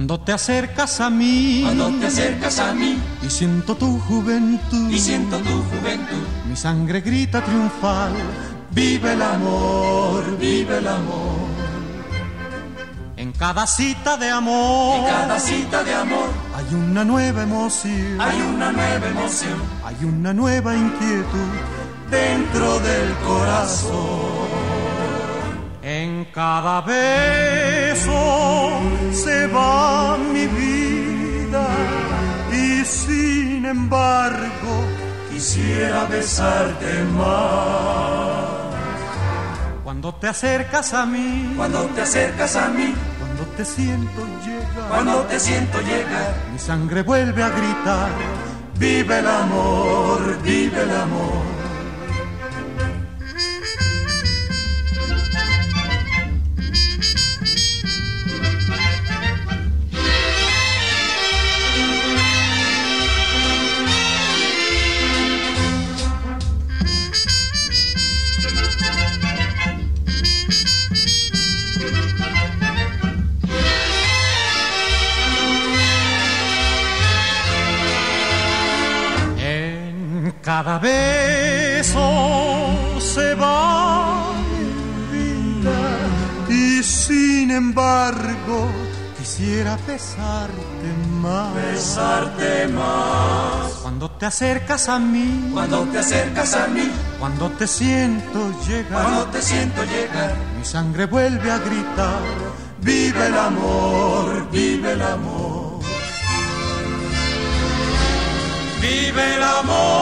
Cuando te acercas a mí, cuando te acercas a mí, y siento tu juventud, y siento tu juventud, mi sangre grita triunfal, vive el amor, vive el amor. En cada cita de amor, en cada cita de amor, hay una nueva emoción, hay una nueva emoción, hay una nueva inquietud dentro del corazón. En cada beso embargo quisiera besarte más. Cuando te acercas a mí, cuando te acercas a mí, cuando te siento llegar, cuando te siento llegar, mi sangre vuelve a gritar, vive el amor, vive el amor. Cada beso se va vida y sin embargo quisiera besarte más. Besarte más. Cuando te acercas a mí, cuando te acercas a mí, cuando te siento llegar, cuando te siento llegar, mi sangre vuelve a gritar, vive el amor, vive el amor. Vive el amor.